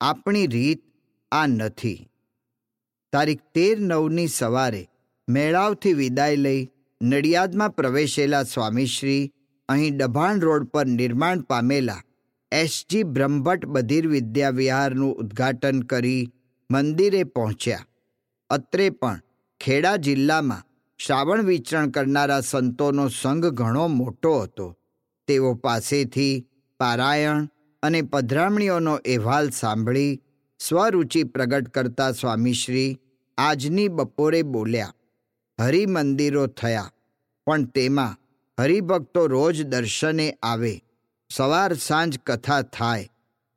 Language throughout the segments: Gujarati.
આપણી રીત આ નથી. તારીખ તેર નવની સવારે મેળાવથી વિદાય લઈ નડિયાદમાં પ્રવેશેલા સ્વામીશ્રી અહીં ડભાણ રોડ પર નિર્માણ પામેલા એસજી બ્રહ્મભટ્ટ બધિર વિદ્યાવિહારનું ઉદ્ઘાટન કરી મંદિરે પહોંચ્યા. અત્રે પણ ખેડા જિલ્લામાં શ્રાવણ વિચરણ કરનારા સંતોનો સંઘ ઘણો મોટો હતો. તેઓ પાસેથી પારાયણ અને પધરામણીઓનો અહેવાલ સાંભળી સ્વરુચિ પ્રગટ કરતા સ્વામીશ્રી આજની બપોરે બોલ્યા, હરિમંદિરો થયા, પણ તેમાં હરિભક્તો રોજ દર્શને આવે. સવાર સાંજ કથા થાય,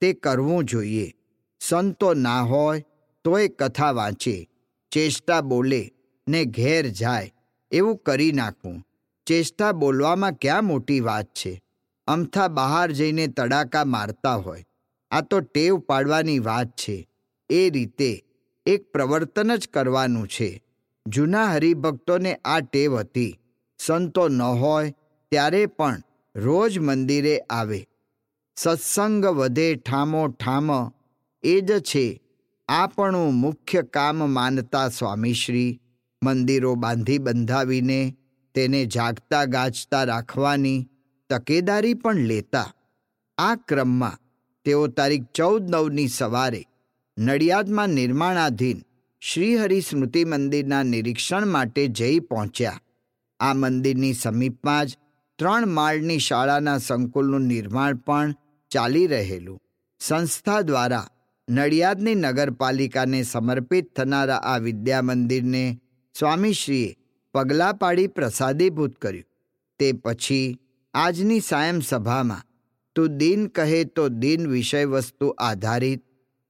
તે કરવું જોઈએ. સંતો ના હોય, તોય કથા વાંચે. ચેષ્ટા બોલે, ને ઘેર જાય. એવું કરી નાખવું ચેષ્ટા બોલવામાં ક્યાં મોટી વાત છે? અમથા બહાર જઈને તડાકા મારતા હોય. આ તો ટેવ પાડવાની વાત છે. એ રીતે એક પ્રવર્તન જ કરવાનું છે. જૂના હરિભક્તોને આ ટેવ હતી. સંતો ન હોય ત્યારે પણ રોજ મંદિરે આવે. સત્સંગ વધે ઠામો ઠામ, એ જ છે. આપણું મુખ્ય કામ માનતા સ્વામીશ્રી, મંદિરો બાંધી બંધાવીને તેને જાગતા ગાજતા રાખવાની તકેદારી પણ લેતા. આ ક્રમમાં તેઓ તારીખ ચૌદ નવની સવારે નડિયાદમાં નિર્માણાધીન શ્રીહરિ સ્મૃતિ મંદિરના નિરીક્ષણ માટે જઈ પહોંચ્યા. આ મંદિરની સમીપમાં જ ત્રણ માળની શાળાના સંકુલનું નિર્માણ પણ ચાલી રહેલું. સંસ્થા દ્વારા નડિયાદની નગરપાલિકાને સમર્પિત થનારા આ વિદ્યા મંદિરને સ્વામીશ્રીએ પગલાં પાડી પ્રસાદીભૂત કર્યું. તે પછી આજની સાયમ સભામાં તું દિન કહે તો દિન વિષયવસ્તુ આધારિત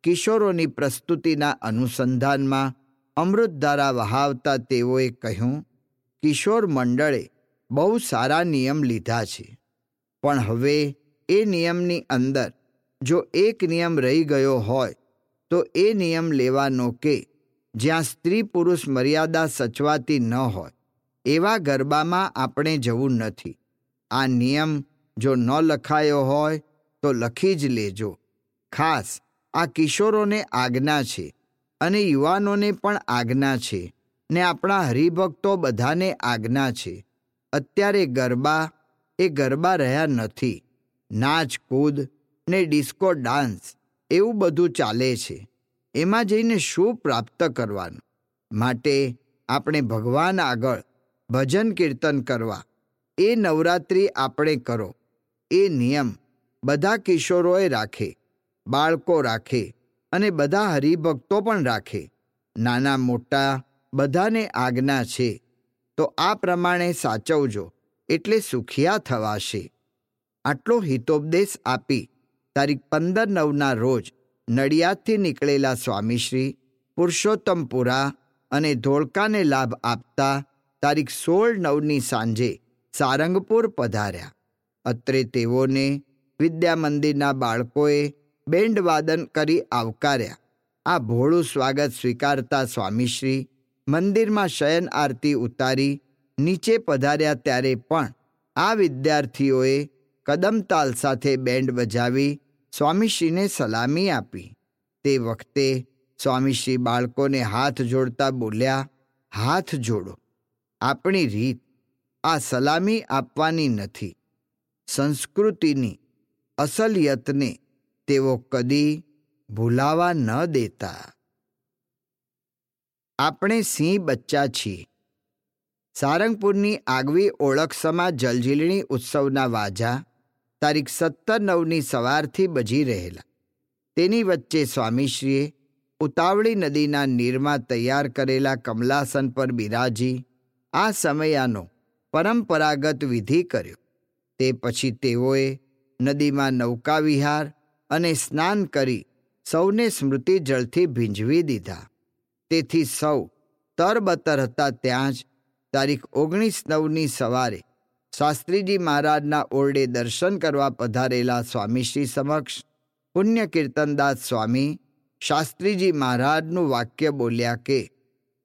કિશોરોની પ્રસ્તુતિના અનુસંધાનમાં અમૃતધારા વહાવતા તેઓએ કહ્યું, કિશોર મંડળે બહુ સારા નિયમ લીધા છે. પણ હવે એ નિયમની અંદર જો એક નિયમ રહી ગયો હોય, તો એ નિયમ લેવાનો કે જ્યાં સ્ત્રી પુરુષ મર્યાદા સચવાતી ન હોય. એવા ગરબામાં આપણે જવું નથી. આ નિયમ જો ન લખાયો હોય, તો લખી જ લેજો. ખાસ, આ કિશોરોને આજ્ઞા છે અને યુવાનોને પણ આજ્ઞા છે ને આપણા હરિભક્તો બધાને આજ્ઞા છે. અત્યારે ગરબા, એ ગરબા રહ્યા નથી. નાચ, કૂદ ને ડિસ્કો, ડાન્સ એવું બધું ચાલે છે. એમાં જઈને શું પ્રાપ્ત કરવાનું? માટે આપણે ભગવાન આગળ ભજન કીર્તન કરવા એ નવરાત્રિ આપણે કરો. એ નિયમ. બધા કિશોરોએ રાખે. બાળકો રાખે. અને બધા હરિભક્તો પણ રાખે. નાના મોટા બધાને આજ્ઞા છે. તો આ પ્રમાણે સાચવજો. એટલે સુખિયા થવાશે. આટલો હિતોપદેશ આપી તારીખ પંદર નવના રોજ નડિયાદથી નીકળેલા સ્વામીશ્રી પુરુષોત્તમપુરા અને ધોળકાને લાભ આપતા તારીખ સોળ નવની સાંજે સારંગપુર પધાર્યા. અત્રે તેઓને વિદ્યા મંદિરના બાળકોએ બેન્ડ વાદન કરી આવકાર્યા. આ ભોળું સ્વાગત સ્વીકારતા સ્વામીશ્રી મંદિરમાં શયન આરતી ઉતારી નીચે પધાર્યા ત્યારે પણ આ વિદ્યાર્થીઓએ કદમતાલ સાથે બેન્ડ બજાવી સ્વામીશ્રીને સલામી આપી. તે વખતે સ્વામીશ્રી બાળકોને હાથ જોડતા બોલ્યા, હાથ જોડો. આપણી રીત આ સલામી આપવાની નથી. સંસ્કૃતિની અસલિયતને તેઓ કદી ભૂલાવા ન દેતા. આપણે સિંહ બચ્ચા છીએ. સારંગપુરની આગવી ઓળખ સમા જલઝીલણી ઉત્સવના વાજા તારીખ સત્તર નવની સવારથી બજી રહેલા. તેની વચ્ચે સ્વામીશ્રીએ ઉતાવળી નદીના નીરમાં તૈયાર કરેલા કમલાસન પર બિરાજી આ સમયાનો પરંપરાગત વિધિ કર્યો. તે પછી તેઓએ નદીમાં નૌકા વિહાર અને સ્નાન કરી સૌને સ્મૃતિ જળથી ભીંજવી દીધા. તેથી સૌ તરબતર હતા ત્યાં જ તારીખ ઓગણીસ નવની સવારે શાસ્ત્રીજી મહારાજના ઓરડે દર્શન કરવા પધારેલા સ્વામીશ્રી સમક્ષ પુણ્ય કીર્તનદાસ સ્વામી શાસ્ત્રીજી મહારાજનું વાક્ય બોલ્યા કે,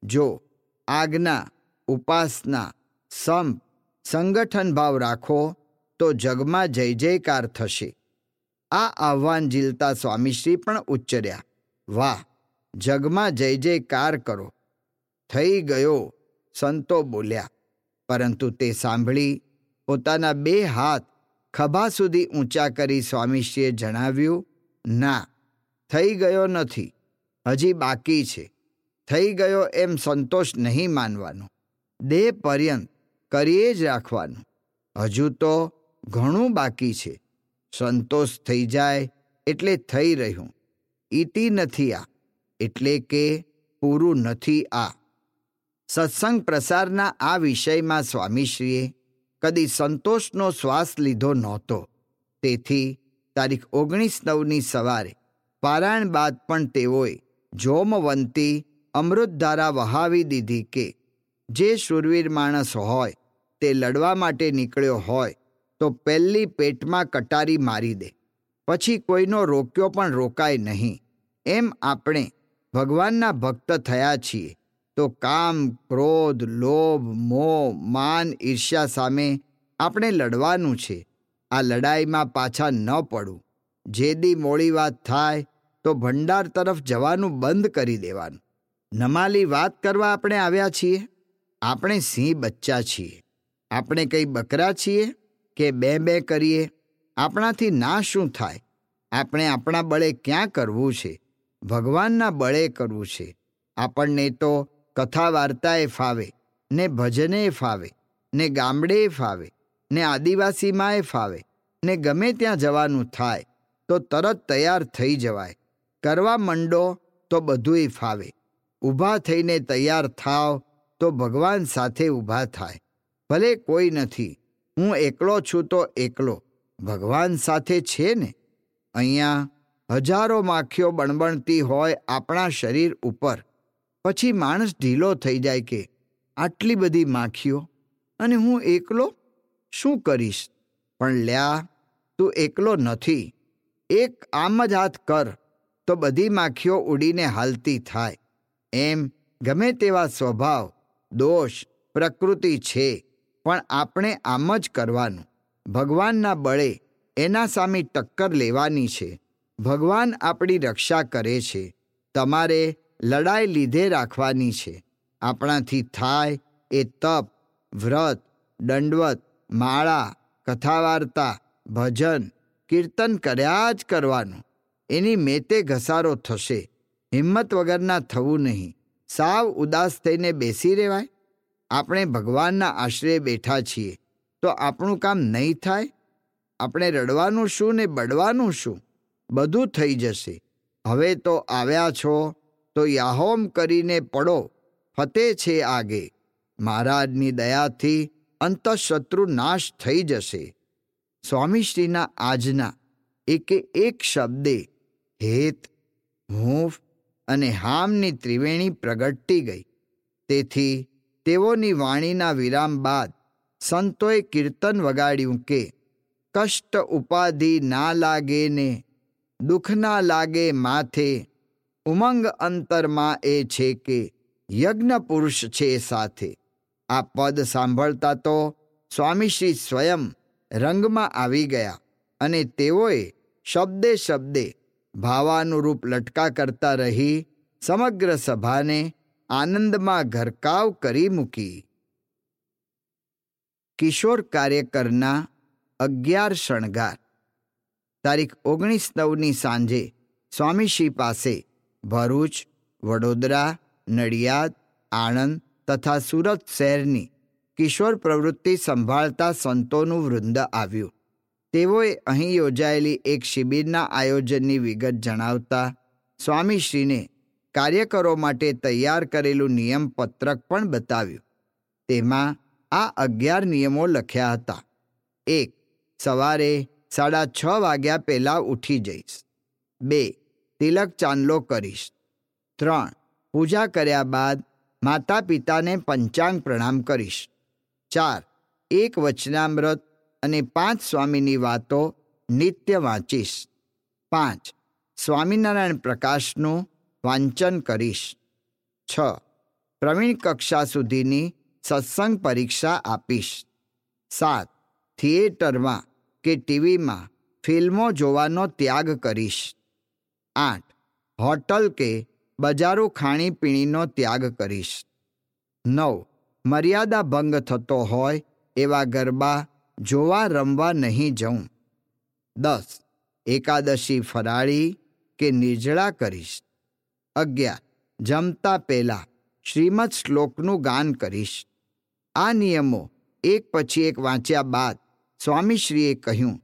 જો આજ્ઞા, ઉપાસના સંપ સંગઠન ભાવ રાખો, તો જગમાં જય જયકાર થશે. આ આહ્વાન ઝીલતા સ્વામીશ્રી પણ ઉચ્ચર્યા. વાહ, જગમાં જય જયકાર કરો. થઈ ગયો, સંતો બોલ્યા. પરંતુ તે સાંભળી પોતાના બે હાથ ખભા સુધી ઊંચા કરી સ્વામીશ્રીએ જણાવ્યું, ના, થઈ ગયો નથી. હજી બાકી છે. થઈ ગયો એમ સંતોષ નહીં માનવાનો. દેહ પર્યંત કરીએ જ રાખવાનું. હજુ તો ઘણું બાકી છે. સંતોષ થઈ જાય એટલે થઈ રહ્યું. ઈતિ નથી આ, એટલે કે પૂરું નથી આ. સત્સંગ પ્રસારના આ વિષયમાં સ્વામીશ્રીએ કદી સંતોષનો શ્વાસ લીધો નહોતો. તેથી તારીખ ઓગણીસ નવની સવારે પારાયણ બાદ પણ તેઓએ જોમવંતી અમૃતધારા વહાવી દીધી કે જે શૂરવીર માણસ હોય તે લડવા માટે નીકળ્યો હોય તો પહેલી પેટમાં કટારી મારી દે. પછી કોઈનો રોક્યો પણ રોકાય નહીં. એમ આપણે ભગવાનના ભક્ત થયા છીએ. તો કામ, ક્રોધ, લોભ, મોહ, માન, ઈર્ષ્યા સામે આપણે લડવાનું છે. આ લડાઈમાં પાછા ન પડવું. જે દી મોડી વાત થાય તો ભંડાર તરફ જવાનું બંધ કરી દેવાનું. નમાલી વાત કરવા આપણે આવ્યા છીએ? આપણે સિંહ બચ્ચા છીએ. આપણે કંઈ બકરા છીએ કે બે બે કરીએ? આપણાથી ના શું થાય? આપણે આપણા બળે ક્યાં કરવું છે? ભગવાનના બળે કરવું છે. આપણને તો કથા વાર્તાએ ફાવે, ને ભજને ફાવે, ને ગામડે ફાવે, ને આદિવાસીમાંય ફાવે, ને ગમે ત્યાં જવાનું થાય, તો તરત તૈયાર થઈ જવાય. કરવા મંડો તો બધુંય ફાવે. ઊભા થઈને તૈયાર થાવ તો ભગવાન સાથે ઊભા થાય. ભલે કોઈ નથી, હું એકલો છું તો એકલો. ભગવાન સાથે છે ને? અહીંયા હજારો માખીઓ બણબણતી હોય આપણા શરીર ઉપર. પછી માણસ ઢીલો થઈ જાય કે આટલી બધી માખીઓ? અને હું એકલો? શું કરીશ? પણ લ્યા, તું એકલો નથી. એક આમ જ હાથ કર, તો બધી માખીઓ ઉડીને હાલતી થાય. એમ ગમે તેવા સ્વભાવ, દોષ, પ્રકૃતિ છે. પણ આપણે આમ જ કરવાનું. ભગવાનના બળે એના સામે ટક્કર લેવાની છે. ભગવાન આપણી રક્ષા કરે છે. તમારે લડાઈ લીધે રાખવાની છે. આપણાથી થાય એ તપ, વ્રત, દંડવત, માળા, કથાવાર્તા, ભજન, કીર્તન કર્યા જ કરવાનું. એની મેતે ઘસારો થશે. હિંમત વગરના થવું નહીં. સાવ ઉદાસ થઈને બેસી રહેવાય. આપણે ભગવાનના આશ્રય બેઠા છીએ, તો આપણું કામ નહીં થાય? આપણે રડવાનું શું ને બડવાનું શું? બધું થઈ જશે. હવે તો આવ્યા છો, તો યાહોમ કરીને પડો, ફતે છે આગે. મહારાજની દયાથી અંતઃશત્રુ નાશ થઈ જશે. સ્વામીશ્રીના આજના એકે એક શબ્દે હેત, હૂંફ અને હામની ત્રિવેણી પ્રગટતી ગઈ. તેથી તેઓની વાણીના વિરામ બાદ સંતોએ કીર્તન વગાડ્યું કે, કષ્ટ ઉપાધિ ના લાગે ને, દુઃખ ના લાગે માથે, ઉમંગ અંતરમાં એ છે કે, યજ્ઞ પુરુષ છે સાથે. આ પદ સાંભળતા તો સ્વામીશ્રી સ્વયં રંગમાં આવી ગયા અને તેઓએ શબ્દે શબ્દે ભાવાનુરૂપ લટકા કરતા રહી સમગ્ર સભાને આનંદમાં ઘરકાવ કરી મૂકી કિશોર કાર્યકરના અગિયાર શણગાર તારીખ ઓગણીસ નવની સાંજે સ્વામીશ્રી પાસે ભરૂચ વડોદરા નડિયાદ આણંદ તથા સુરત શહેરની કિશોર પ્રવૃત્તિ સંભાળતા સંતોનું વૃંદ આવ્યું. તેઓએ અહીં યોજાયેલી એક શિબિરના આયોજનની વિગત જણાવતા સ્વામીશ્રીને કાર્યકરો માટે તૈયાર કરેલું નિયમ પત્રક પણ બતાવ્યું. તેમાં આ અગિયાર નિયમો લખ્યા હતા. એક, સવારે સાડા છ વાગ્યા પહેલાં ઉઠી જઈશ. બે, તિલક ચાંદલો કરીશ. ત્રણ, પૂજા કર્યા બાદ માતા પિતાને પંચાંગ પ્રણામ કરીશ. ચાર, એક વચનામૃત અને પાંચ સ્વામીની વાતો નિત્ય વાંચીશ. પાંચ, સ્વામિનારાયણ પ્રકાશનું વાંચન કરીશ. છ. પ્રવીણ કક્ષા સુધીની સત્સંગ પરીક્ષા આપીશ. સાત. થિયેટરમાં કે ટીવીમાં ફિલ્મો જોવાનો ત્યાગ કરીશ. આઠ. હોટલ કે બજારો ખાણીપીણીનો ત્યાગ કરીશ. નવ. મર્યાદા ભંગ થતો હોય એવા ગરબા જોવા રમવા નહીં જઉં. દસ. એકાદશી ફરાળી કે નિર્જળા કરીશ. અગિયાર. જમતા પહેલા શ્રીમદ શ્લોકનું ગાન કરીશ. આ નિયમો એક પછી એક વાંચ્યા બાદ સ્વામીશ્રીએ કહ્યું,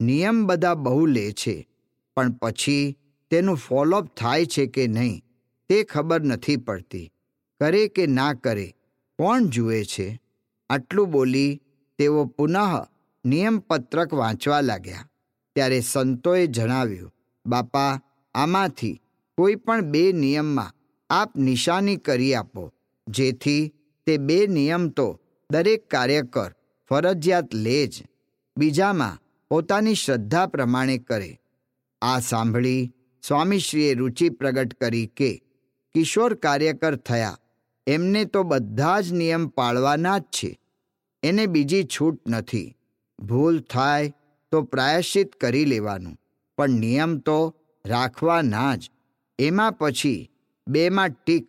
નિયમ બધા બહુ લે છે, પણ પછી તેનું ફોલોઅપ થાય છે કે નહીં તે ખબર નથી પડતી. કરે કે ના કરે, કોણ જુએ છે? આટલું બોલી તેઓ પુનઃ નિયમપત્રક વાંચવા લાગ્યા. ત્યારે સંતોએ જણાવ્યું, બાપા, આમાંથી કોઈ પણ બે નિયમમાં આપ નિશાની કરી આપો, જેથી તે બે નિયમ તો દરેક કાર્યકર ફરજિયાત લે જ. બીજામાં પોતાની શ્રદ્ધા પ્રમાણે કરે. આ સાંભળી સ્વામીશ્રીએ રુચિ પ્રગટ કરી કે કિશોર કાર્યકર થયા, એમને તો બધા જ નિયમ પાળવાના જ છે. એને બીજી છૂટ નથી. ભૂલ થાય તો પ્રાયશ્ચિત કરી લેવાનું, પણ નિયમ તો રાખવાના જ. એમાં પછી બેમાં ટીક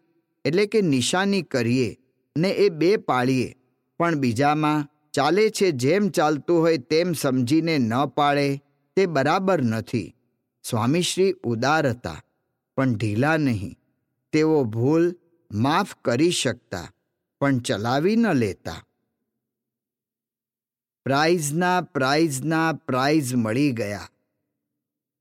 એટલે કે નિશાની કરીએ ને એ બે પાળીએ. પણ બીજામાં ચાલે છે જેમ ચાલતું હોય તેમ સમજીને ન પાળે તે બરાબર નથી. સ્વામીશ્રી ઉદાર હતા, પણ ઢીલા નહીં. તેઓ ભૂલ માફ કરી શકતા, પણ ચલાવી ન લેતા. પ્રાઇઝના પ્રાઇઝના પ્રાઇઝ મળી ગયા.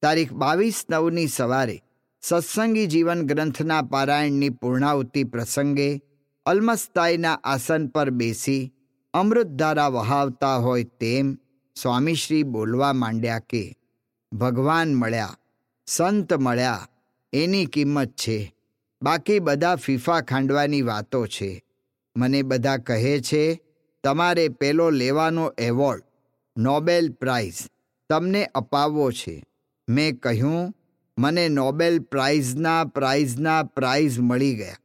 તારીખ બાવીસ નવની સવારે સત્સંગી જીવન ગ્રંથના પારાયણની પૂર્ણાવતી પ્રસંગે અલમસ્તાઈના આસન પર બેસી અમૃતધારા વહાવતા હોય તેમ સ્વામીશ્રી બોલવા માંડ્યા કે, ભગવાન મળ્યા, સંત મળ્યા, એની કિંમત છે. બાકી બધા ફીફા ખાંડવાની વાતો છે. મને બધા કહે છે, તમારે પેલો લેવાનો એવોર્ડ, નોબેલ પ્રાઇઝ, તમને અપાવવો છે. મેં કહ્યું મને નોબેલ પ્રાઇઝના પ્રાઇઝના પ્રાઇઝ મળી ગયા.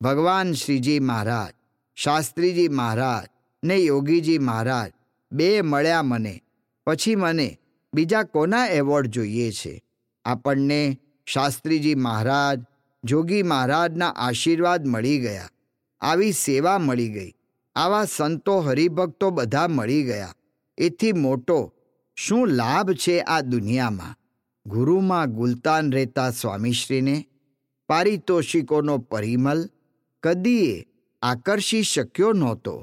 ભગવાન શ્રીજી મહારાજ, શાસ્ત્રીજી મહારાજ ને યોગીજી મહારાજ બે મળ્યા મને. પછી મને બીજા કોના એવોર્ડ જોઈએ છે? આપણને શાસ્ત્રીજી મહારાજ, જોગી મહારાજના આશીર્વાદ મળી ગયા. આવી સેવા મળી ગઈ. આવા સંતો હરિભક્તો બધા મળી ગયા. એથી મોટો શું લાભ છે આ દુનિયામાં? ગુરુમાં ગુલતાન રહેતા સ્વામીશ્રીને પારિતોષિકોનો પરિમલ કદીએ આકર્ષી શક્યો નહોતો.